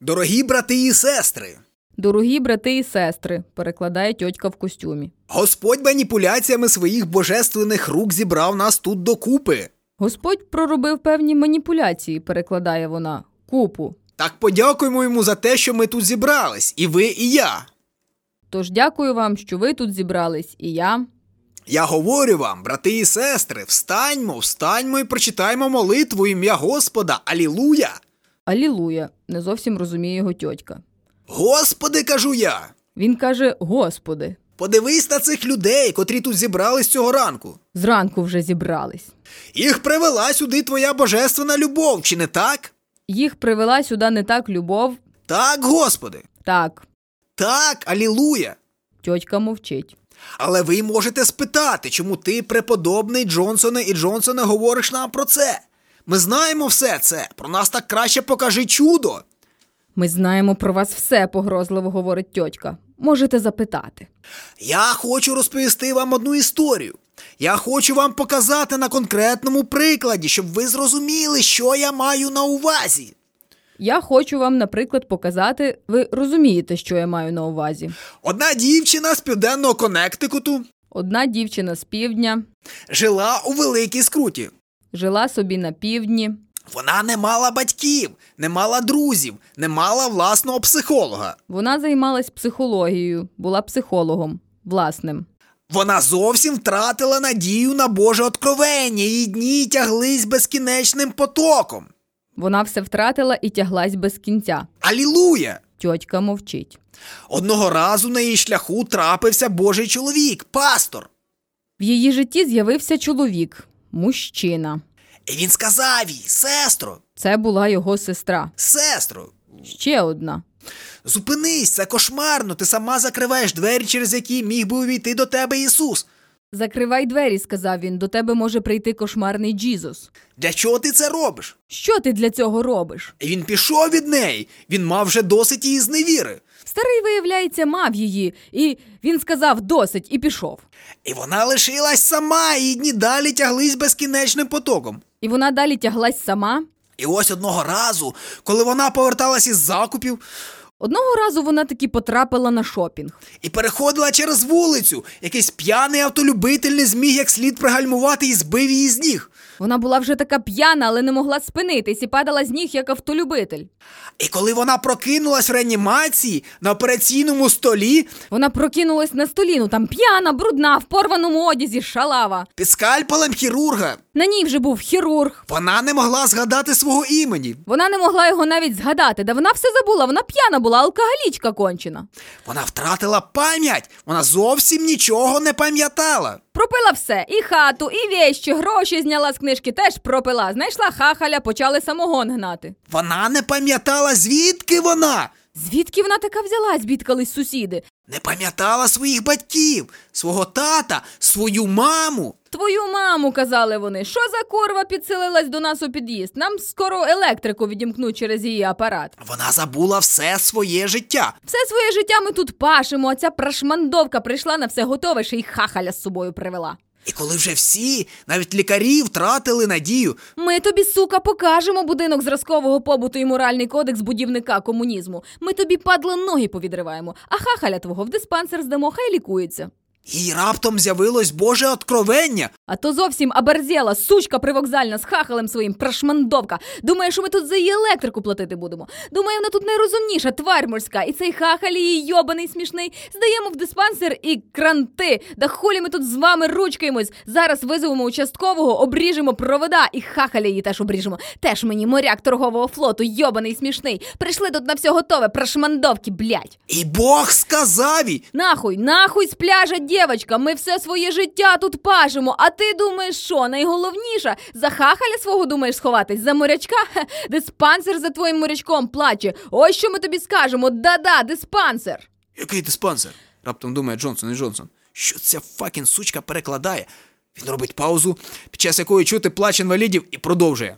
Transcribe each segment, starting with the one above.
Дорогі брати і сестри, Дорогі брати і сестри, перекладає тьотька в костюмі. Господь маніпуляціями своїх божественних рук зібрав нас тут докупи. Господь проробив певні маніпуляції, перекладає вона. Купу. Так подякуємо йому за те, що ми тут зібрались, і ви, і я. Тож дякую вам, що ви тут зібрались, і я. Я говорю вам, брати і сестри, встаньмо, встаньмо і прочитаймо молитву ім'я Господа. Алілуя! Алілуя, не зовсім розуміє його тьотька. Господи, кажу я. Він каже: Господи, Подивись на цих людей, котрі тут зібрались цього ранку. зранку вже зібрались. Їх привела сюди твоя божественна любов, чи не так? Їх привела сюди не так любов. Так, Господи. Так, Так, алілуя. тьотька мовчить. Але ви можете спитати, чому ти, преподобний Джонсоне і Джонсоне, говориш нам про це. Ми знаємо все це. Про нас так краще покажи чудо. Ми знаємо про вас все, погрозливо говорить тьотька. Можете запитати. Я хочу розповісти вам одну історію. Я хочу вам показати на конкретному прикладі, щоб ви зрозуміли, що я маю на увазі. Я хочу вам, наприклад, показати, ви розумієте, що я маю на увазі. Одна дівчина з південного Коннектикуту Одна дівчина з півдня жила у великій скруті. Жила собі на півдні. Вона не мала батьків, не мала друзів, не мала власного психолога. Вона займалась психологією, була психологом власним. Вона зовсім втратила надію на Боже откровення, її дні тяглись безкінечним потоком. Вона все втратила і тяглась без кінця. Алілуя! Тьотька мовчить. Одного разу на її шляху трапився Божий чоловік, пастор. В її житті з'явився чоловік, мужчина. І він сказав їй: сестро, Це була його сестра. сестро, Ще одна. зупинись, це кошмарно. Ти сама закриваєш двері, через які міг би увійти до тебе Ісус. Закривай двері, сказав він. До тебе може прийти кошмарний Джізус. Для чого ти це робиш? Що ти для цього робиш? Він пішов від неї. Він мав вже досить її зневіри. Старий, виявляється, мав її, і він сказав досить і пішов. І вона лишилась сама, і дні далі тяглись безкінечним потоком. І вона далі тяглась сама. І ось одного разу, коли вона поверталась із закупів Одного разу вона таки потрапила на шопінг. і переходила через вулицю, якийсь п'яний автолюбитель не зміг як слід пригальмувати і збив її з ніг. Вона була вже така п'яна, але не могла спинитись і падала з ніг як автолюбитель. І коли вона прокинулась в реанімації на операційному столі Вона прокинулась на столі, ну там п'яна, брудна, в порваному одязі, шалава. під скальпелем хірурга, На ній вже був хірург. вона не могла згадати свого імені. Вона не могла його навіть згадати, да вона все забула, вона п'яна була, алкоголічка кончена. Вона втратила пам'ять, вона зовсім нічого не пам'ятала. Пропила все, і хату, і вещі, гроші зняла з книжки, теж пропила. Знайшла хахаля, почали самогон гнати. Вона не пам'ятала, звідки вона. Звідки вона така взялась, бідкались сусіди? Не пам'ятала своїх батьків, свого тата, свою маму. Твою маму, казали вони, що за курва підселилась до нас у під'їзд? Нам скоро електрику відімкнуть через її апарат. Вона забула все своє життя. Все своє життя ми тут пашемо, а ця прашмандовка прийшла на все готове, ще й хахаля з собою привела. І коли вже всі, навіть лікарі, втратили надію, Ми тобі, сука, покажемо будинок зразкового побуту і моральний кодекс будівника комунізму. Ми тобі падло ноги повідриваємо, а хахаля твого в диспансер здамо, хай лікується. Їй раптом з'явилось Боже откровення. А то зовсім оберзєла, сучка привокзальна з хахалем своїм, прашмандовка. Думає, що ми тут за її електрику платити будемо. Думає, вона тут найрозумніша, тварь морська, і цей хахаль її йобаний смішний. Здаємо в диспансер і кранти. Да хулі ми тут з вами ручкаємось. Зараз визовемо участкового, обріжемо провода і хахаля її теж обріжемо. Теж мені моряк торгового флоту, йобаний смішний. Прийшли тут на все готове, прашмандовки, блядь. І Бог сказав їй, Нахуй, нахуй з пляжа, дівочка, ми все своє життя тут пашемо. А ти думаєш, що найголовніше? За хахаля свого думаєш сховатись? За морячка? Хе, диспансер за твоїм морячком плаче. Ось що ми тобі скажемо. Да-да, диспансер. який диспансер? Раптом думає Джонсон і Джонсон. Що ця факін сучка перекладає? Він робить паузу, під час якої чути плач інвалідів, і продовжує.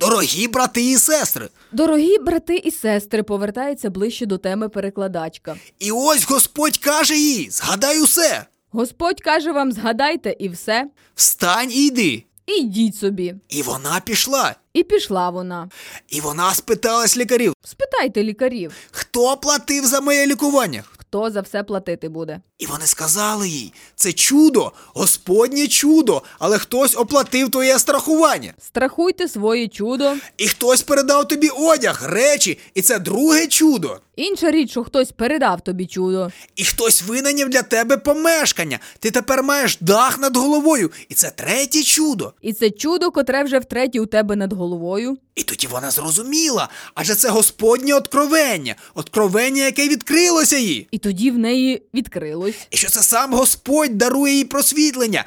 Дорогі брати і сестри! Дорогі брати і сестри, повертається ближче до теми перекладачка. І ось Господь каже їй: згадай усе, Господь каже вам, згадайте і все. встань і йди. Ідіть собі. І вона пішла. І пішла вона. І вона спиталась лікарів, Спитайте лікарів, хто платив за моє лікування. хто за все платити буде. І вони сказали їй: це чудо, Господнє чудо, але хтось оплатив твоє страхування. Страхуйте своє чудо. І хтось передав тобі одяг, речі, і це друге чудо. Інша річ, що хтось передав тобі чудо. І хтось винайняв для тебе помешкання. Ти тепер маєш дах над головою, і це третє чудо. І це чудо, котре вже втретє у тебе над головою. І тоді вона зрозуміла, адже це Господнє откровення, откровення, яке відкрилося їй. І тоді в неї відкрилось. І що це сам Господь дарує їй просвітлення.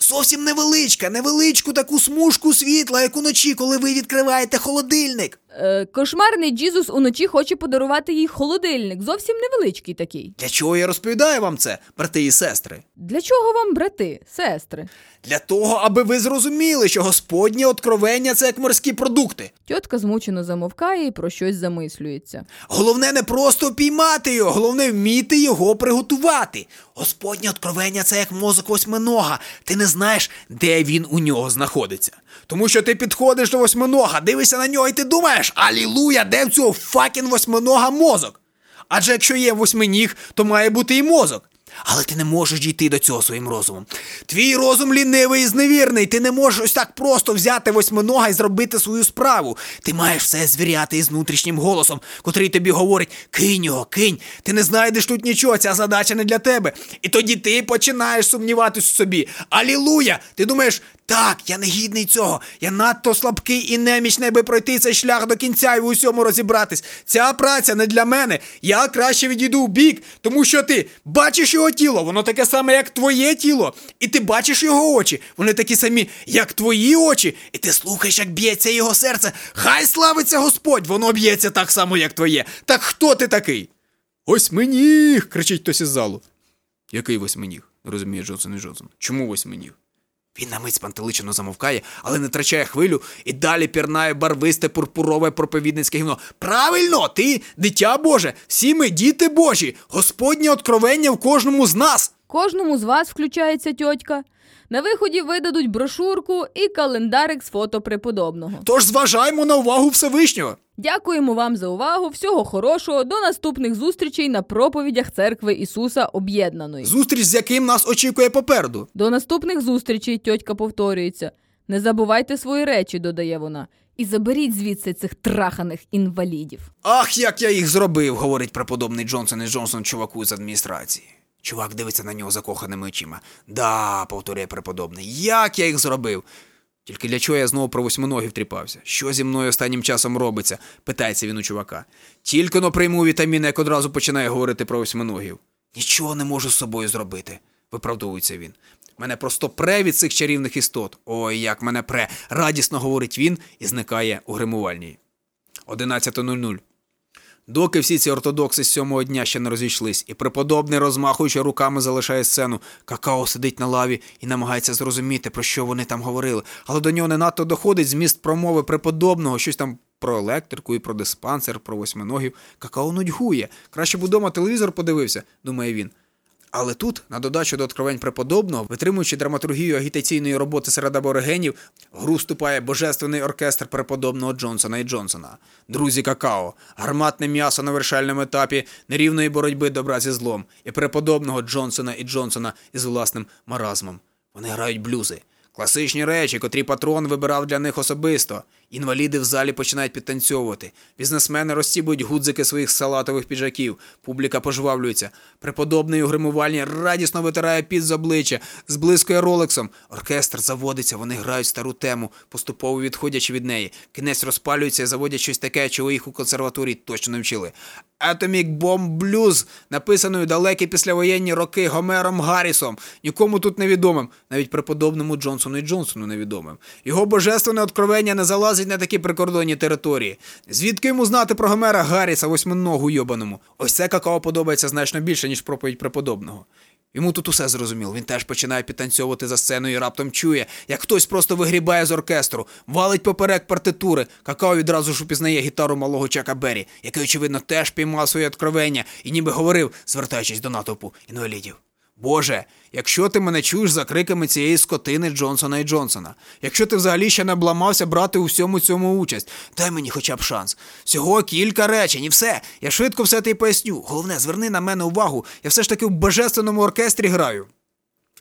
Зовсім невеличка, невеличку таку смужку світла, як уночі, коли ви відкриваєте холодильник. Е, кошмарний Джізус уночі хоче подарувати їй холодильник, зовсім невеличкий такий. Для чого я розповідаю вам це, брати і сестри? Для чого вам брати, сестри? Для того, аби ви зрозуміли, що Господнє откровення це як морські продукти. Тьотка змучено замовкає і про щось замислюється. Головне не просто піймати його, головне вміти його приготувати. Господнє откровення це як мозок восьминога. Ти не знаєш, де він у нього знаходиться. Тому що ти підходиш до восьминога, дивишся на нього, і ти думаєш, алілуя, де в цього факін восьминога мозок? Адже якщо є восьминіг, то має бути і мозок. Але ти не можеш дійти до цього своїм розумом. Твій розум лінивий і зневірний. Ти не можеш ось так просто взяти восьминога і зробити свою справу. Ти маєш все звіряти із внутрішнім голосом, котрий тобі говорить: кинь його, кинь. Ти не знайдеш тут нічого, ця задача не для тебе. І тоді ти починаєш сумніватись у собі. Алілуя! Ти думаєш, так, я не гідний цього. Я надто слабкий і немічний, аби пройти цей шлях до кінця і в усьому розібратись. Ця праця не для мене. Я краще відійду в бік, тому що ти бачиш його тіло, воно таке саме, як твоє тіло. І ти бачиш його очі, вони такі самі, як твої очі. І ти слухаєш, як б'ється його серце. Хай славиться Господь, воно б'ється так само, як твоє. Так хто ти такий? Восьминіг! кричить хтось із залу. Який восьминіг? Розуміє Джонсон і Джонсон. Чому восьминіг? Він на мить спантеличено замовкає, але не втрачає хвилю і далі пірнає барвисте пурпурове проповідницьке гімно. Правильно, ти, дитя Боже, всі ми діти Божі, Господнє откровення в кожному з нас. Кожному з вас включається тьотька. На виході видадуть брошурку і календарик з фото преподобного. Тож зважаємо на увагу Всевишнього. Дякуємо вам за увагу. Всього хорошого. До наступних зустрічей на проповідях церкви Ісуса Об'єднаної. Зустріч, з яким нас очікує попереду. До наступних зустрічей тьотька повторюється. Не забувайте свої речі, додає вона. І заберіть звідси цих траханих інвалідів. Ах, як я їх зробив, говорить преподобний Джонсон і Джонсон чуваку з адміністрації. Чувак дивиться на нього закоханими очима. Да, повторює преподобний, як я їх зробив. Тільки для чого я знову про восьминогів тріпався? Що зі мною останнім часом робиться? питається він у чувака. Тільки но прийму вітаміни, як одразу починає говорити про восьминогів. Нічого не можу з собою зробити, виправдовується він. Мене просто пре від цих чарівних істот. Ой, як мене пре, радісно говорить він і зникає у гримувальній. 11.00. Доки всі ці ортодокси з сьомого дня ще не розійшлись, і преподобний, розмахуючи руками, залишає сцену. Какао сидить на лаві і намагається зрозуміти, про що вони там говорили, але до нього не надто доходить зміст промови преподобного, щось там про електрику і про диспансер, про восьминогів. Какао нудьгує. Краще б удома телевізор подивився, думає він. Але тут, на додачу до откровень преподобного, витримуючи драматургію агітаційної роботи серед аборигенів, гру вступає божественний оркестр преподобного Джонсона і Джонсона. Друзі какао, гарматне м'ясо на вершальному етапі нерівної боротьби добра зі злом, і преподобного Джонсона і Джонсона із власним маразмом. Вони грають блюзи. Класичні речі, котрі патрон вибирав для них особисто. Інваліди в залі починають підтанцьовувати. Бізнесмени розсібують гудзики своїх салатових піджаків. Публіка пожвавлюється. Преподобний у гримувальні радісно витирає під з обличчя, зблискує ролексом. Оркестр заводиться, вони грають стару тему, поступово відходячи від неї. Кінець розпалюється і заводять щось таке, чого їх у консерваторії точно не вчили. Atomic Bomb Blues, написаною далекі післявоєнні роки Гомером Гаррісом, нікому тут невідомим, навіть преподобному Джонсону і Джонсону невідомим. Його божественне откровення не залазить на такі прикордонні території. Звідки йому знати про Гомера Гарріса, восьминогу йобаному? Ось це какао подобається значно більше, ніж проповідь преподобного. Йому тут усе зрозуміло. Він теж починає підтанцьовувати за сценою і раптом чує, як хтось просто вигрібає з оркестру, валить поперек партитури. Какао відразу ж упізнає гітару малого Чака Беррі, який, очевидно, теж піймав своє откровення і ніби говорив, звертаючись до натовпу інвалідів. Боже, якщо ти мене чуєш за криками цієї скотини Джонсона і Джонсона, якщо ти взагалі ще не обламався брати у всьому цьому участь, дай мені хоча б шанс. Всього кілька речень і все. Я швидко все ти поясню. Головне, зверни на мене увагу. Я все ж таки в божественному оркестрі граю.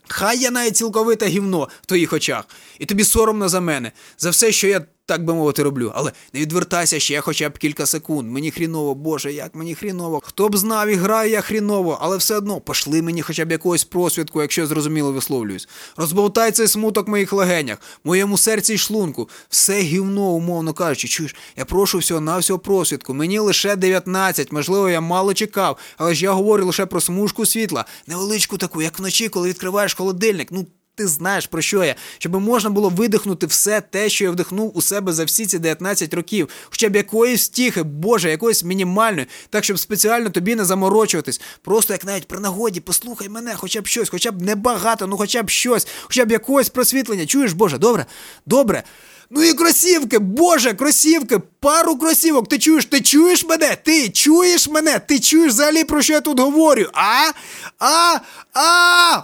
Хай я навіть цілковите гівно в твоїх очах, і тобі соромно за мене, за все, що я, так би мовити, роблю. Але не відвертайся ще хоча б кілька секунд. Мені хріново, боже, як мені хріново. Хто б знав, і граю я хріново, але все одно пошли мені хоча б якогось просвідку, якщо зрозуміло висловлююсь. Розболтай цей смуток в моїх легенях, моєму серці й шлунку. Все гівно, умовно кажучи, чуєш, я прошу всього на всього просвідку. Мені лише 19, можливо, я мало чекав, але ж я говорю лише про смужку світла, невеличку таку, як вночі, коли відкриваєш холодильник. Ну, ти знаєш про що я, щоб можна було видихнути все те, що я вдихнув у себе за всі ці 19 років, хоча б якоїсь втіхи, Боже, якоїсь мінімальної, так щоб спеціально тобі не заморочуватись. Просто як навіть при нагоді, послухай мене, хоча б щось, хоча б небагато, ну хоча б щось, хоча б якогось просвітлення. Чуєш, Боже, добре? Добре. Ну і кросівки, Боже, кросівки, пару кросівок. Ти чуєш, ти чуєш мене? Ти чуєш мене? Ти чуєш взагалі про що я тут говорю? А? А? А?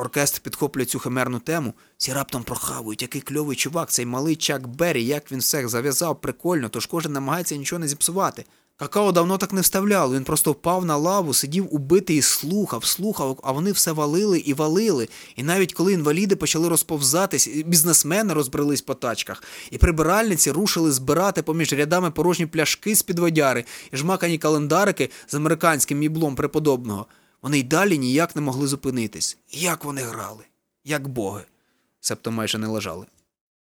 Оркестр підхоплює цю химерну тему, всі раптом прохавують, який кльовий чувак, цей малий Чак Беррі, як він все зав'язав прикольно, тож кожен намагається нічого не зіпсувати. Какао давно так не вставляло, він просто впав на лаву, сидів убитий і слухав, слухав, а вони все валили і валили. І навіть коли інваліди почали розповзатись, бізнесмени розбрелись по тачках, і прибиральниці рушили збирати поміж рядами порожні пляшки з-під водяри і жмакані календарики з американським міблом преподобного. Вони й далі ніяк не могли зупинитись. Як вони грали, як боги, себто майже не лежали.